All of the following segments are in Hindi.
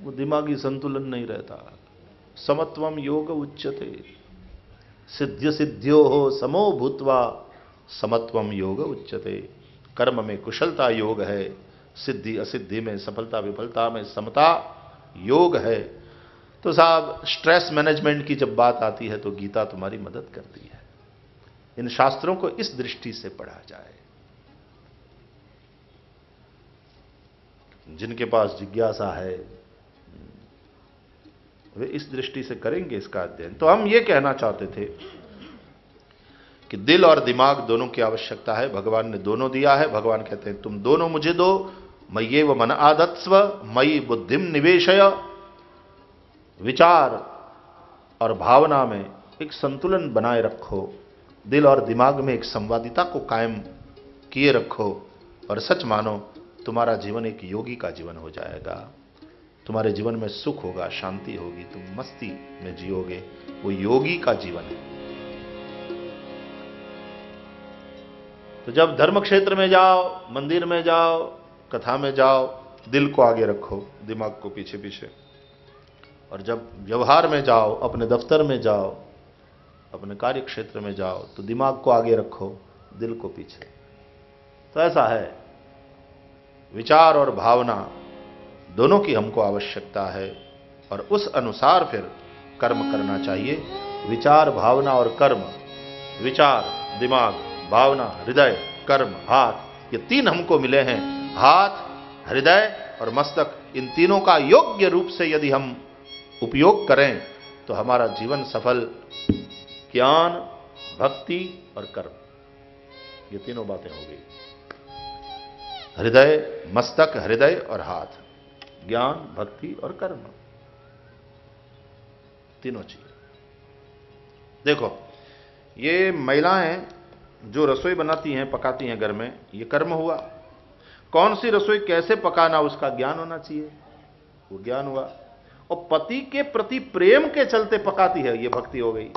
वो दिमागी संतुलन नहीं रहता। समत्वम योग उच्चते सिद्ध सिद्धियो हो समो भूतवा समत्वम योग उच्चते कर्म में कुशलता योग है, सिद्धि असिद्धि में सफलता विफलता में समता योग है। तो साहब स्ट्रेस मैनेजमेंट की जब बात आती है तो गीता तुम्हारी मदद करती है। इन शास्त्रों को इस दृष्टि से पढ़ा जाए। जिनके पास जिज्ञासा है वे इस दृष्टि से करेंगे इसका अध्ययन। तो हम ये कहना चाहते थे कि दिल और दिमाग दोनों की आवश्यकता है। भगवान ने दोनों दिया है। भगवान कहते हैं, तुम दोनों मुझे दो। मये व मन आदत्स्व मई बुद्धिम निवेशय। विचार और भावना में एक संतुलन बनाए रखो। दिल और दिमाग में एक संवादिता को कायम किए रखो और सच मानो, तुम्हारा जीवन एक योगी का जीवन हो जाएगा। तुम्हारे जीवन में सुख होगा, शांति होगी, तुम मस्ती में जियोगे। वो योगी का जीवन है। तो जब धर्म क्षेत्र में जाओ, मंदिर में जाओ, कथा में जाओ, दिल को आगे रखो, दिमाग को पीछे पीछे। और जब व्यवहार में जाओ, अपने दफ्तर में जाओ, अपने कार्य क्षेत्र में जाओ तो दिमाग को आगे रखो, दिल को पीछे। तो ऐसा है। विचार और भावना दोनों की हमको आवश्यकता है और उस अनुसार फिर कर्म करना चाहिए। विचार, भावना और कर्म, विचार, दिमाग, भावना, हृदय, कर्म, हाथ, ये तीन हमको मिले हैं। हाथ, हृदय और मस्तक, इन तीनों का योग्य रूप से यदि हम उपयोग करें तो हमारा जीवन सफल, ज्ञान, भक्ति और कर्म। ये तीनों बातें हो गई। हृदय, मस्तक, हृदय और हाथ। ज्ञान, भक्ति और कर्म। तीनों चीज़। देखो, ये महिलाएँ जो रसोई बनाती हैं, पकाती हैं घर में, ये कर्म हुआ। कौन सी रसोई कैसे पकाना, उसका ज्ञान होना चाहिए। वो ज्ञान हुआ। और पति के प्रति प्रेम के चलते पकाती है, ये भक्ति हो गई।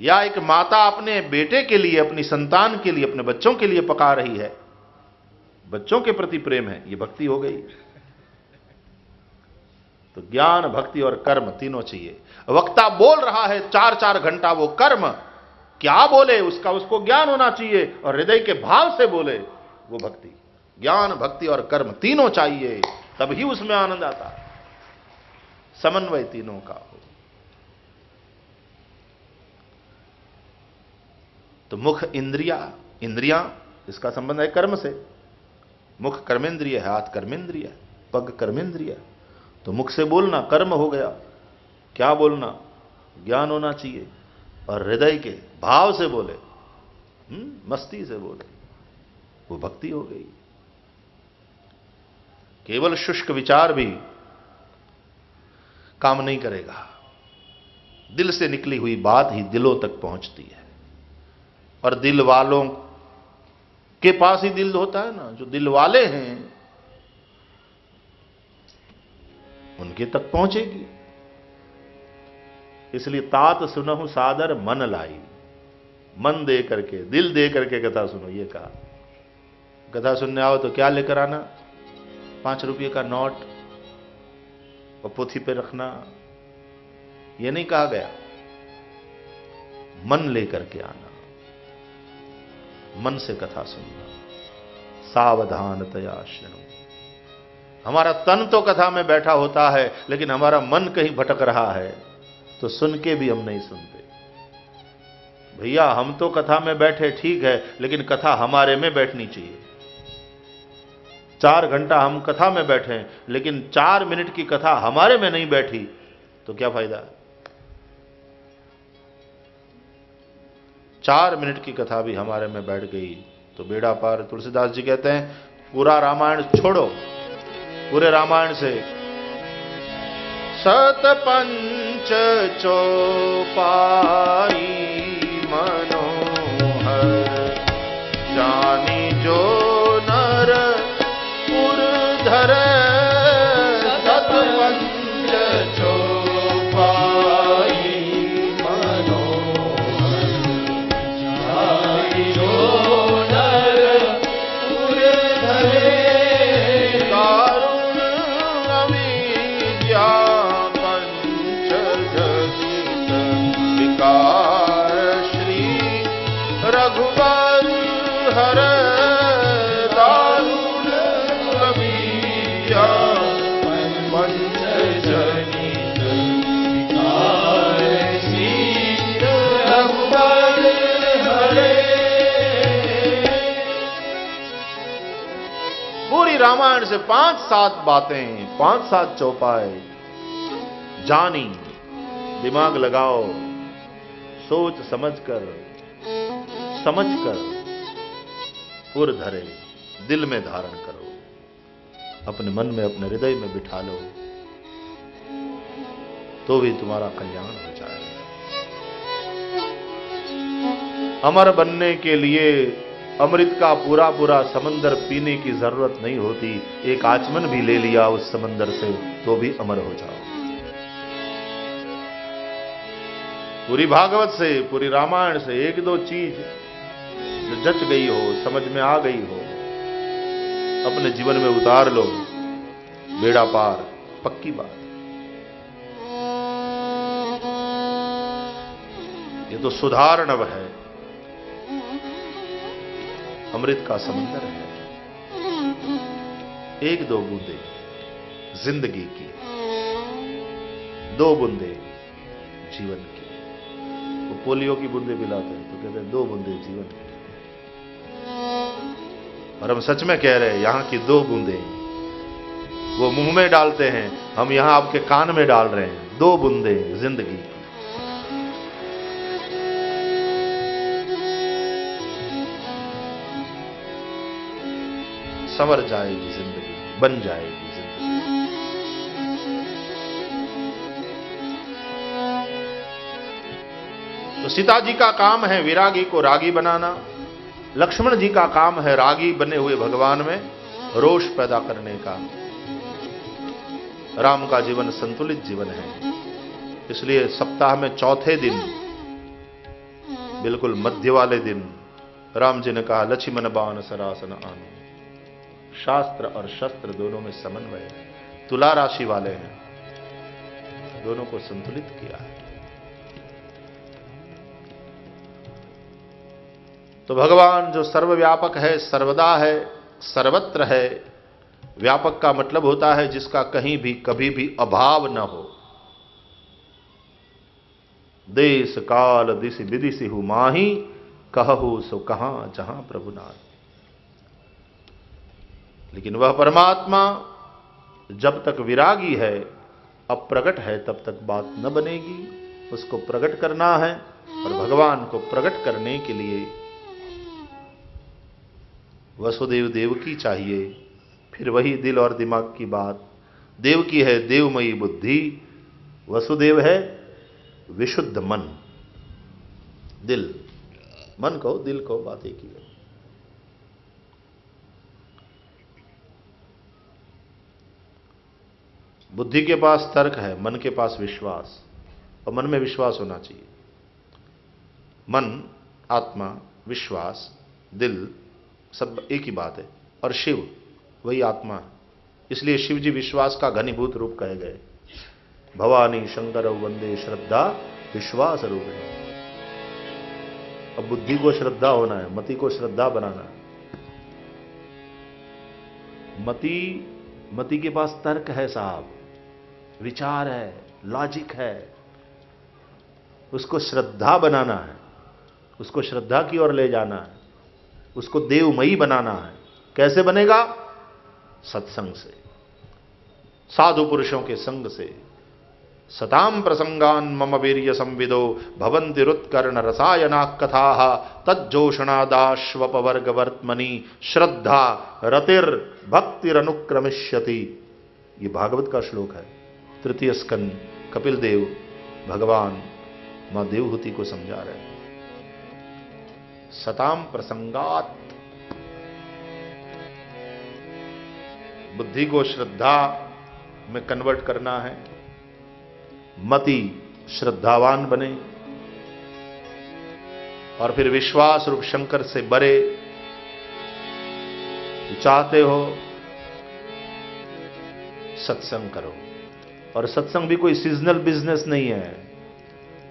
या एक माता अपने बेटे के लिए, अपनी संतान के लिए, अपने बच्चों के लिए पका रही है। बच्चों के प्रति प्रेम है, ये भक्ति हो गई। तो ज्ञान, भक्ति और कर्म तीनों चाहिए। वक्ता बोल रहा है चार चार घंटा वो कर्म, क्या बोले उसका, उसको ज्ञान होना चाहिए और हृदय के भाव से बोले, वो भक्ति। ज्ञान, भक्ति और कर्म तीनों चाहिए, तभी उसमें आनंद आता। समन्वय तीनों का हो। तो मुख इंद्रिया इंद्रिया, इसका संबंध है कर्म से। मुख कर्मेंद्रिय है, हाथ कर्मेंद्रिय पग कर्मेंद्रिय तो मुख से बोलना कर्म हो गया। क्या बोलना? ज्ञान होना चाहिए। और हृदय के भाव से बोले हुँ? मस्ती से बोले, वो भक्ति हो गई। केवल शुष्क विचार भी काम नहीं करेगा। दिल से निकली हुई बात ही दिलों तक पहुँचती है। और दिल वालों के पास ही दिल होता है ना, जो दिल वाले हैं, उनके तक पहुंचेगी। इसलिए तात सुनहु सादर मन लाई। मन दे करके, दिल दे करके कथा सुनो, ये कहा। कथा सुनने आओ तो क्या लेकर आना? पाँच रुपये का नोट और पोथी पे रखना। यह नहीं कहा गया। मन लेकर के आना। मन से कथा सुनना। सावधानतया श्रृणु हमारा तन तो कथा में बैठा होता है, लेकिन हमारा मन कहीं भटक रहा है तो सुन के भी हम नहीं सुनते। भैया, हम तो कथा में बैठे ठीक है, लेकिन कथा हमारे में बैठनी चाहिए। चार घंटा हम कथा में बैठे, लेकिन चार मिनट की कथा हमारे में नहीं बैठी तो क्या फ़ायदा? चार मिनट की कथा भी हमारे में बैठ गई। तो बेड़ा पार तुलसीदास जी कहते हैं, पूरा रामायण छोड़ो। पूरे रामायण से, सत सतपंच चौपाई मनोहर, जानी जो नर पुरधर। सतपंच चौपाई रामायण से पाँच सात बातें, पाँच सात चौपाए। जानी, दिमाग लगाओ, सोच समझकर समझकर, उर धरे, दिल में धारण करो। अपने मन में, अपने हृदय में बिठा लो। तो भी तुम्हारा कल्याण हो जाएगा। अमर बनने के लिए अमृत का पूरा पूरा समंदर पीने की ज़रूरत नहीं होती। एक आचमन भी ले लिया उस समंदर से तो भी अमर हो जाओ। पूरी भागवत से, पूरी रामायण से एक दो चीज़ जो जच गई हो, समझ में आ गई हो, अपने जीवन में उतार लो। बेड़ा पार, पक्की बात। ये तो सुधारणव है। अमृत का समंदर है। एक दो बूंदे ज़िंदगी की, दो बूंदे जीवन की। वो पोलियो की बूंदे पिलाते हैं तो कहते हैं, दो बूंदे जीवन की। और हम सच में कह रहे हैं, यहाँ की दो बूंदे, वो मुँह में डालते हैं, हम यहाँ आपके कान में डाल रहे हैं, दो बूंदे ज़िंदगी की। संवर जाएगी ज़िंदगी, बन जाएगी ज़िंदगी। तो सीता जी का काम है विरागी को रागी बनाना, लक्ष्मण जी का काम है रागी बने हुए भगवान में रोष पैदा करने का। राम का जीवन संतुलित जीवन है, इसलिए सप्ताह में चौथे दिन, बिल्कुल मध्य वाले दिन, राम जी ने कहा, लक्ष्मण बान सरासन आनो शास्त्र और शस्त्र दोनों में समन्वय तुला राशि वाले हैं। दोनों को संतुलित किया है। तो भगवान जो सर्वव्यापक है, सर्वदा है, सर्वत्र है, व्यापक का मतलब होता है जिसका कहीं भी, कभी भी अभाव न हो। देश, काल, दिश, विदिशि हु माही, कहु सो कहाँ, जहाँ प्रभुनाथ लेकिन वह परमात्मा जब तक विरागी है अप्रगट है, तब तक बात न बनेगी। उसको प्रकट करना है और भगवान को प्रकट करने के लिए वसुदेव देव की चाहिए। फिर वही दिल और दिमाग की बात। देव की है देवमयी बुद्धि, वसुदेव है विशुद्ध मन। दिल, मन को, दिल को बात एक ही है बुद्धि के पास तर्क है, मन के पास विश्वास, और मन में विश्वास होना चाहिए। मन, आत्मा, विश्वास, दिल, सब एक ही बात है, और शिव, वही आत्मा है। इसलिए शिव जी विश्वास का घनीभूत रूप कहे गए। भवानी शंकर वंदे श्रद्धा, विश्वास रूप है अब बुद्धि को श्रद्धा होना है, मति को श्रद्धा बनाना है। मति मति के पास तर्क है साहब। विचार है लॉजिक है, उसको श्रद्धा बनाना है, उसको श्रद्धा की ओर ले जाना है, उसको देवमयी बनाना है। कैसे बनेगा? सत्संग से, साधु पुरुषों के संग से। सताम प्रसंगान मम वीर्य संविदो भवंतिरुत्कर्ण रसायना कथा, तज्जोषणादाश्वपवर्गवर्त्मनि, श्रद्धा रतिर भक्तिरनुक्रमिष्यति ये भागवत का श्लोक है। तृतीय स्कंद कपिल देव, भगवान, माँ देवहूति को समझा रहे हैं। सताम प्रसंगात। बुद्धि को श्रद्धा में कन्वर्ट करना है। मति श्रद्धावान बने। और फिर विश्वास रूप शंकर से बरे चाहते हो, सत्संग करो। और सत्संग भी कोई सीजनल बिज़नेस नहीं है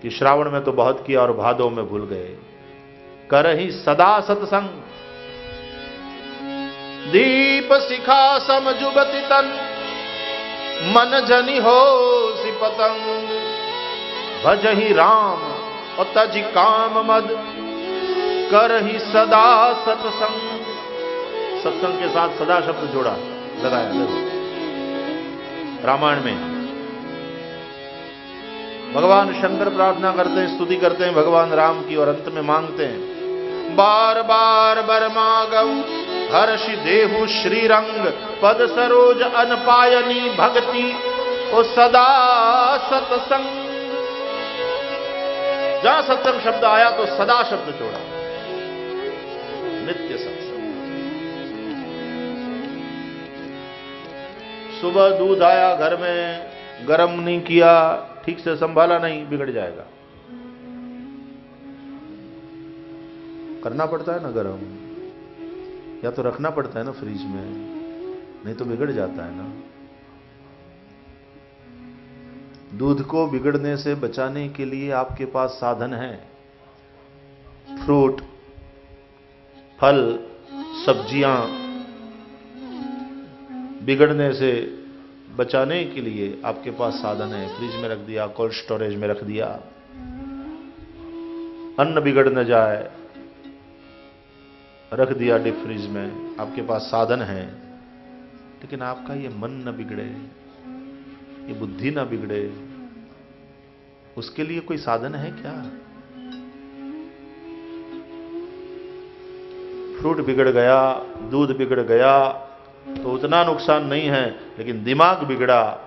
कि श्रावण में तो बहुत किया और भादों में भूल गए। कर ही सदा सत्संग। दीप शिखा समजुबति तन, मन जनी हो सि पतंग। भज ही राम और तज काम मद, कर ही सदा सत्संग। सत्संग के साथ सदा शब्द जोड़ा लगाया रामायण में भगवान शंकर प्रार्थना करते हैं, स्तुति करते हैं, भगवान राम की और अंत में मांगते हैं। बार बार बरमागम, हर्ष देहु श्रीरंग, पद सरोज अनपायनी भक्ति ओ सदा सतसंग। जहाँ सत्संग शब्द आया तो सदा शब्द जोड़ा। नित्य सत्संग। सुबह दूध आया घर में, गर्म नहीं किया ठीक से संभाला नहीं, बिगड़ जाएगा। करना पड़ता है ना गर्म? या तो रखना पड़ता है ना फ्रिज में? नहीं तो बिगड़ जाता है ना। दूध को बिगड़ने से बचाने के लिए आपके पास साधन है। फ्रूट, फल, सब्ज़ियाँ बिगड़ने से बचाने के लिए आपके पास साधन है। फ्रिज में रख दिया, कोल्ड स्टोरेज में रख दिया। अन्न बिगड़ न जाए। रख दिया डिप फ्रिज में। आपके पास साधन है। लेकिन आपका ये मन न बिगड़े, ये बुद्धि ना बिगड़े। उसके लिए कोई साधन है क्या? फ्रूट बिगड़ गया, दूध बिगड़ गया तो उतना नुकसान नहीं है, लेकिन दिमाग बिगड़ा,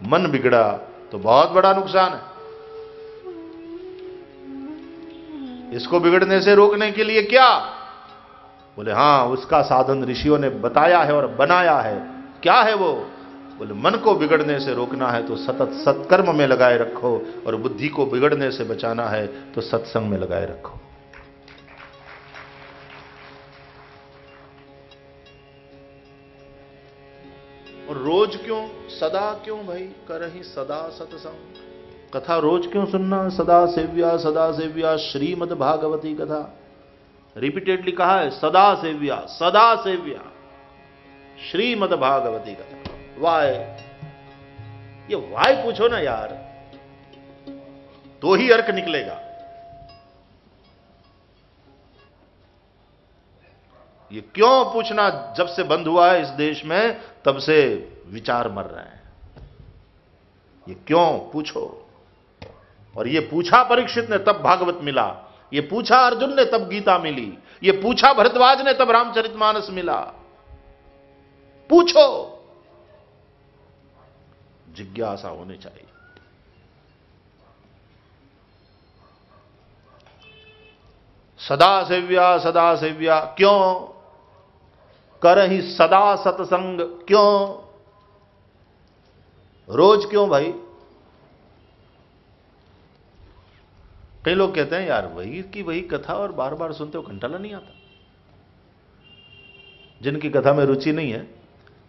मन बिगड़ा तो बहुत बड़ा नुकसान है। इसको बिगड़ने से रोकने के लिए क्या? बोले, हाँ, उसका साधन ऋषियों ने बताया है और बनाया है। क्या है वो? बोले, मन को बिगड़ने से रोकना है तो सतत सत्कर्म में लगाए रखो और बुद्धि को बिगड़ने से बचाना है तो सत्संग में लगाए रखो। और रोज क्यों? सदा क्यों भाई? कर ही सदा सत्संग। कथा रोज क्यों सुनना? सदा सेव्या सदा सेव्या, श्रीमद भागवती कथा। रिपीटेडली कहा है, सदा सेव्या सदा सेव्या। श्रीमद भागवती कथा। वाय। ये वाय पूछो ना यार। तो ही अर्क निकलेगा। ये क्यों पूछना जब से बंद हुआ है इस देश में, तब से विचार मर रहे हैं। ये क्यों पूछो? और ये पूछा परीक्षित ने, तब भागवत मिला। ये पूछा अर्जुन ने, तब गीता मिली। ये पूछा भरद्वाज ने, तब रामचरितमानस मिला। पूछो। जिज्ञासा होनी चाहिए। सदा सेव्या सदा सेव्या क्यों? कर ही सदा सत्संग। क्यों? रोज क्यों भाई? कई लोग कहते हैं, यार, वही की वही कथा और बार बार सुनते हो घंटाला नहीं आता। जिनकी कथा में रुचि नहीं है,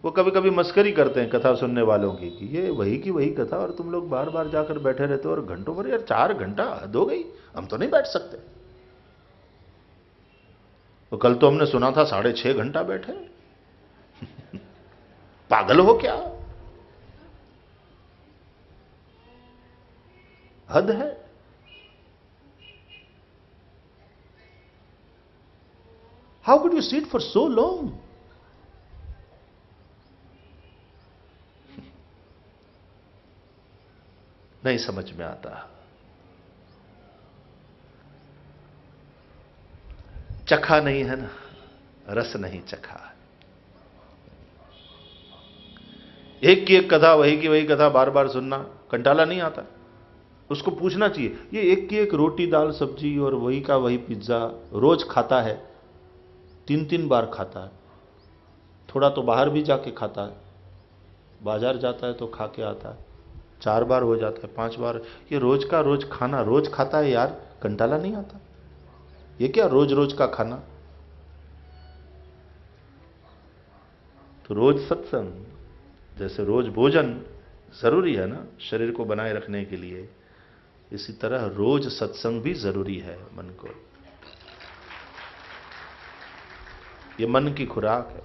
वो कभी कभी मस्करी करते हैं कथा सुनने वालों की, कि ये वही की वही कथा और तुम लोग बार बार जाकर बैठे रहते हो और घंटों पर यार, चार घंटा हद हो गई, हम तो नहीं बैठ सकते। तो कल तो हमने सुना था साढ़े छह घंटा बैठे पागल हो क्या? हद है। How could you sit for so long नहीं समझ में आता। चखा नहीं है ना, रस नहीं चखा एक की एक कथा, वही की वही कथा बार बार सुनना, कंटाला नहीं आता। उसको पूछना चाहिए, ये एक की एक रोटी, दाल, सब्ज़ी और वही का वही पिज़्ज़ा रोज खाता है तीन तीन बार खाता है, थोड़ा तो बाहर भी जाके खाता है, बाज़ार जाता है तो खा के आता है, चार बार हो जाता है, पाँच बार, ये रोज का रोज खाना, रोज खाता है यार, कंटाला नहीं आता। ये क्या रोज रोज का खाना? तो रोज सत्संग, जैसे रोज भोजन ज़रूरी है ना शरीर को बनाए रखने के लिए। इसी तरह रोज सत्संग भी ज़रूरी है मन को। ये मन की खुराक है।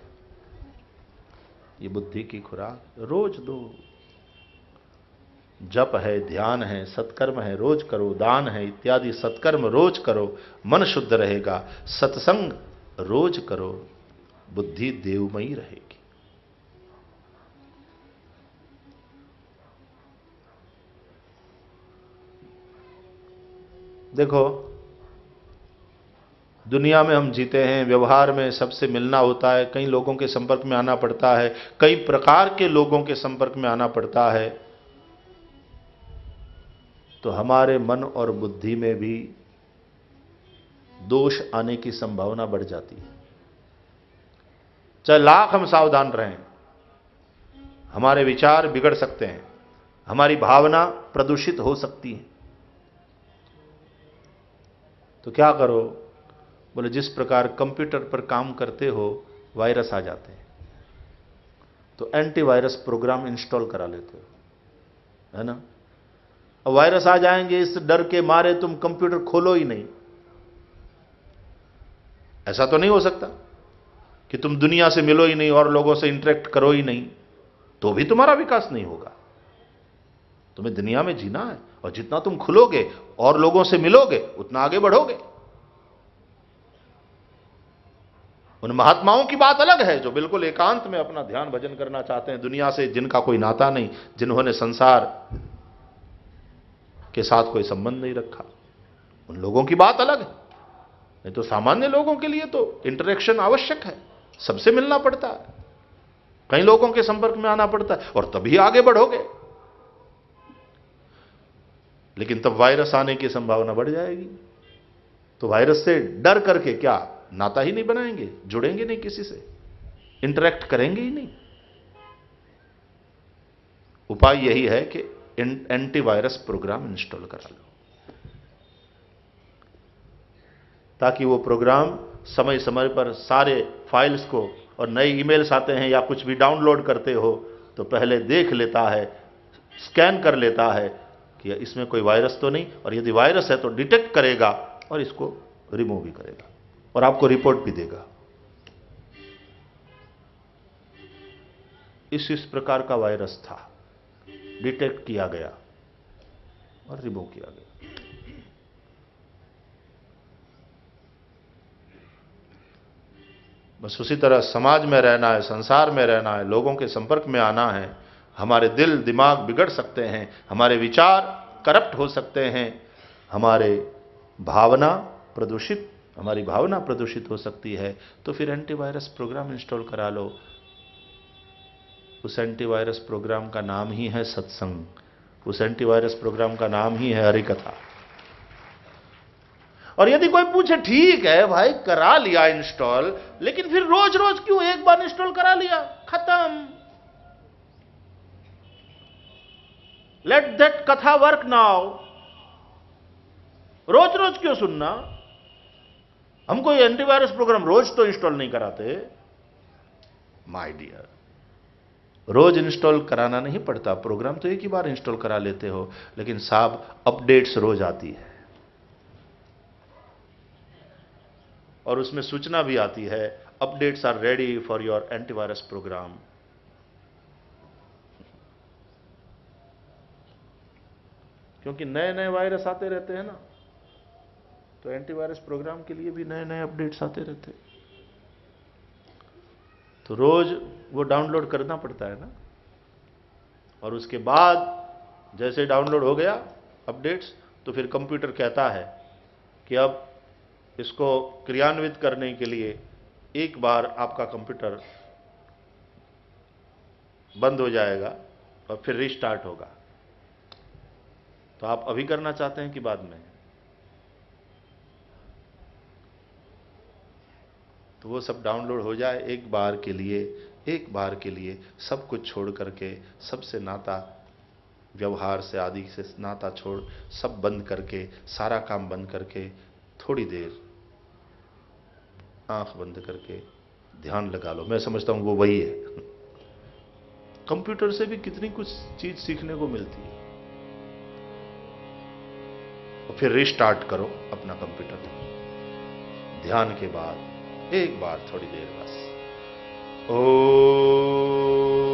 ये बुद्धि की खुराक, रोज दो जप है, ध्यान है, सत्कर्म है, रोज करो, दान है, इत्यादि सत्कर्म रोज करो, मन शुद्ध रहेगा। सत्संग रोज करो, बुद्धि देवमयी रहेगी। देखो, दुनिया में हम जीते हैं, व्यवहार में सबसे मिलना होता है, कई लोगों के संपर्क में आना पड़ता है, कई प्रकार के लोगों के संपर्क में आना पड़ता है। तो हमारे मन और बुद्धि में भी दोष आने की संभावना बढ़ जाती है। चाहे लाख हम सावधान रहें, हमारे विचार बिगड़ सकते हैं, हमारी भावना प्रदूषित हो सकती है। तो क्या करो? बोले, जिस प्रकार कंप्यूटर पर काम करते हो, वायरस आ जाते हैं। तो एंटीवायरस प्रोग्राम इंस्टॉल करा लेते हो, है ना? वायरस आ जाएँगे, इस डर के मारे तुम कंप्यूटर खोलो ही नहीं। ऐसा तो नहीं हो सकता कि तुम दुनिया से मिलो ही नहीं और लोगों से इंटरेक्ट करो ही नहीं। तो भी तुम्हारा विकास नहीं होगा। तुम्हें दुनिया में जीना है और जितना तुम खुलोगे और लोगों से मिलोगे, उतना आगे बढ़ोगे। उन महात्माओं की बात अलग है जो बिल्कुल एकांत में अपना ध्यान भजन करना चाहते हैं। दुनिया से जिनका कोई नाता नहीं, जिन्होंने संसार के साथ कोई संबंध नहीं रखा। उन लोगों की बात अलग है। नहीं तो सामान्य लोगों के लिए तो इंटरेक्शन आवश्यक है। सबसे मिलना पड़ता है। कई लोगों के संपर्क में आना पड़ता है और तभी आगे बढ़ोगे। लेकिन तब वायरस आने की संभावना बढ़ जाएगी। तो वायरस से डर करके क्या नाता ही नहीं बनाएँगे, जुड़ेंगे नहीं किसी से। इंटरेक्ट करेंगे ही नहीं। उपाय यही है कि एंटीवायरस प्रोग्राम इंस्टॉल करा लो ताकि वो प्रोग्राम समय समय पर सारे फाइल्स को और नए ईमेल्स आते हैं या कुछ भी डाउनलोड करते हो तो पहले देख लेता है स्कैन कर लेता है कि इसमें कोई वायरस तो नहीं और यदि वायरस है तो डिटेक्ट करेगा और इसको रिमूव भी करेगा और आपको रिपोर्ट भी देगा इस इस प्रकार का वायरस था डिटेक्ट किया गया और रिमूव किया गया। बस उसी तरह समाज में रहना है, संसार में रहना है, लोगों के संपर्क में आना है, हमारे दिल, दिमाग बिगड़ सकते हैं, हमारे विचार करप्ट हो सकते हैं, हमारे भावना प्रदूषित, हमारी भावना प्रदूषित हो सकती है तो फिर एंटीवायरस प्रोग्राम इंस्टॉल करा लो उस एंटीवायरस प्रोग्राम का नाम ही है सत्संग। उस एंटीवायरस प्रोग्राम का नाम ही है हरिकथा। और यदि कोई पूछे, ठीक है भाई, करा लिया इंस्टॉल लेकिन फिर रोज रोज क्यों एक बार इंस्टॉल करा लिया? खत्म। लेट दैट कथा वर्क नाउ रोज रोज क्यों सुनना? हम कोई एंटीवायरस प्रोग्राम रोज तो इंस्टॉल नहीं कराते। माय डियर रोज इंस्टॉल कराना नहीं पड़ता। प्रोग्राम तो एक ही बार इंस्टॉल करा लेते हो, लेकिन साहब, अपडेट्स रोज आती है। और उसमें सूचना भी आती है, updates are ready for your antivirus program. क्योंकि नए नए वायरस आते रहते हैं ना तो एंटीवायरस प्रोग्राम के लिए भी नए नए अपडेट्स आते रहते हैं। तो रोज वो डाउनलोड करना पड़ता है ना। और उसके बाद जैसे डाउनलोड हो गया अपडेट्स तो फिर कंप्यूटर कहता है कि अब इसको क्रियान्वित करने के लिए एक बार आपका कंप्यूटर बंद हो जाएगा और फिर रिस्टार्ट होगा। तो आप अभी करना चाहते हैं कि बाद में? तो वो सब डाउनलोड हो जाए एक बार के लिए। एक बार के लिए सब कुछ छोड़ करके सबसे नाता व्यवहार से आदि से नाता छोड़ सब बंद करके, सारा काम बंद करके, थोड़ी देर आँख बंद करके ध्यान लगा लो। मैं समझता हूँ वो वही है। कंप्यूटर से भी कितनी कुछ चीज़ सीखने को मिलती है। और फिर रिस्टार्ट करो अपना कंप्यूटर। ध्यान के बाद, एक बार थोड़ी देर बस। ओ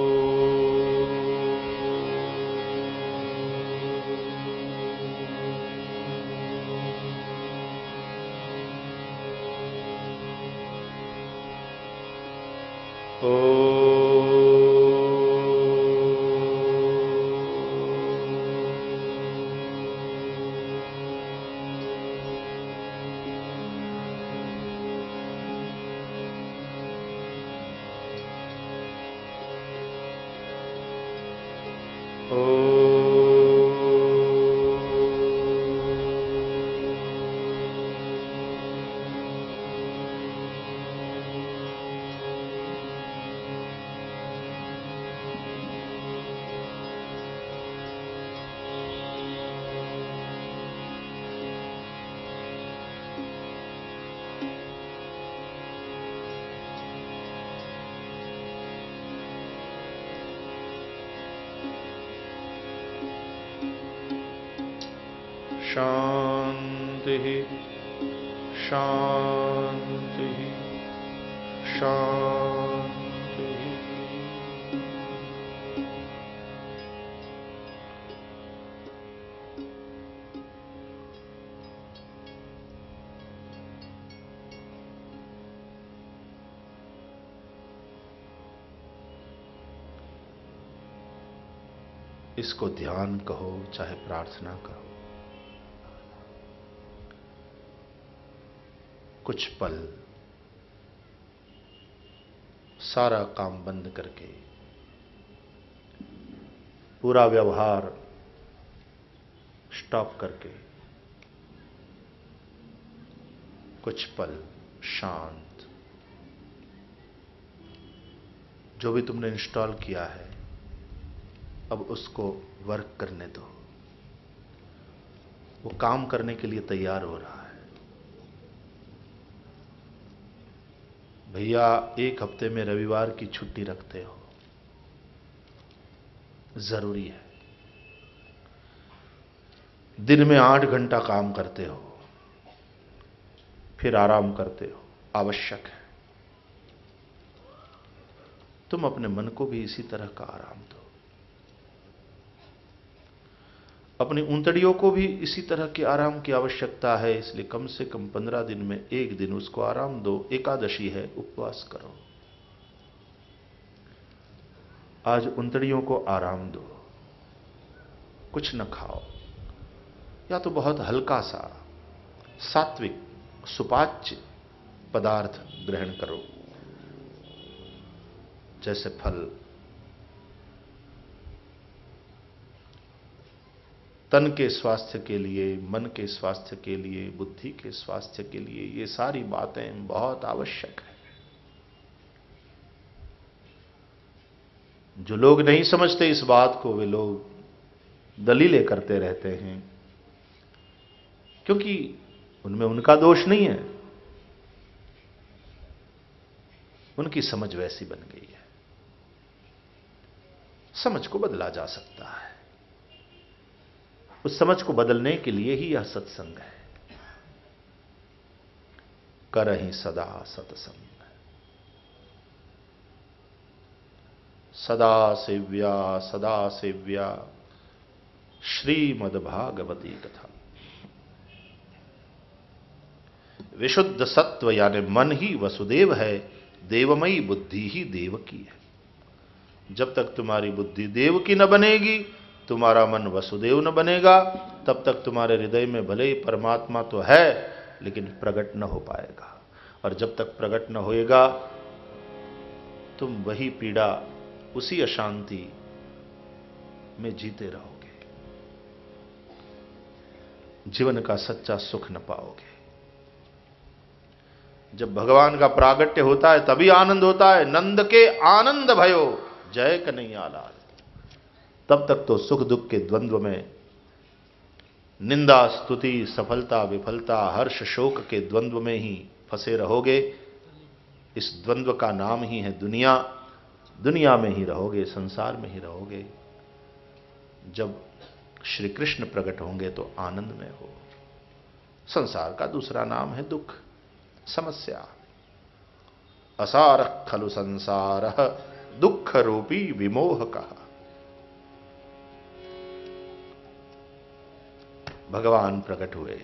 शांति शांति शांति। इसको ध्यान कहो चाहे प्रार्थना कहो कुछ पल सारा काम बंद करके पूरा व्यवहार स्टॉप करके कुछ पल शांत। जो भी तुमने इंस्टॉल किया है, अब उसको वर्क करने दो। वो काम करने के लिए तैयार हो रहा है। भैया, एक हफ़्ते में रविवार की छुट्टी रखते हो। ज़रूरी है। दिन में आठ घंटा काम करते हो, फिर आराम करते हो, आवश्यक है। तुम अपने मन को भी इसी तरह का आराम दो। अपनी उंतड़ियों को भी इसी तरह के आराम की आवश्यकता है, इसलिए कम से कम पंद्रह दिन में एक दिन उसको आराम दो, एकादशी है, उपवास करो। आज उंतड़ियों को आराम दो। कुछ न खाओ। या तो बहुत हल्का सा, सात्विक, सुपाच्य पदार्थ ग्रहण करो। जैसे फल। तन के स्वास्थ्य के लिए, मन के स्वास्थ्य के लिए, बुद्धि के स्वास्थ्य के लिए ये सारी बातें बहुत आवश्यक है। जो लोग नहीं समझते इस बात को, वे लोग दलीलें करते रहते हैं, क्योंकि उनमें उनका दोष नहीं है। उनकी समझ वैसी बन गई है। समझ को बदला जा सकता है। उस समझ को बदलने के लिए ही यह सत्संग है। कर ही सदा सत्संग। सदा सेव्या सदा सेव्या। श्रीमद भागवती कथा। विशुद्ध सत्व यानी मन ही वसुदेव है, देवमयी बुद्धि ही देव की है। जब तक तुम्हारी बुद्धि देव की न बनेगी तुम्हारा मन वसुदेव न बनेगा, तब तक तुम्हारे हृदय में भले ही परमात्मा तो है, लेकिन प्रकट न हो पाएगा। और जब तक प्रकट न होएगा, तुम वही पीड़ा, उसी अशांति में जीते रहोगे। जीवन का सच्चा सुख न पाओगे। जब भगवान का प्रागट्य होता है, तभी आनंद होता है। नंद के आनंद भयो, जय कन्हैया लाल तब तक तो सुख दुख के द्वंद्व में। निंदा, स्तुति, सफलता, विफलता, हर्ष, शोक के द्वंद्व में ही फंसे रहोगे। इस द्वंद्व का नाम ही है दुनिया। दुनिया में ही रहोगे, संसार में ही रहोगे। जब श्री कृष्ण प्रकट होंगे तो आनंद में हो। संसार का दूसरा नाम है दुख, समस्या। असार खलु संसार दुख रूपी विमोह कहा भगवान प्रकट हुए।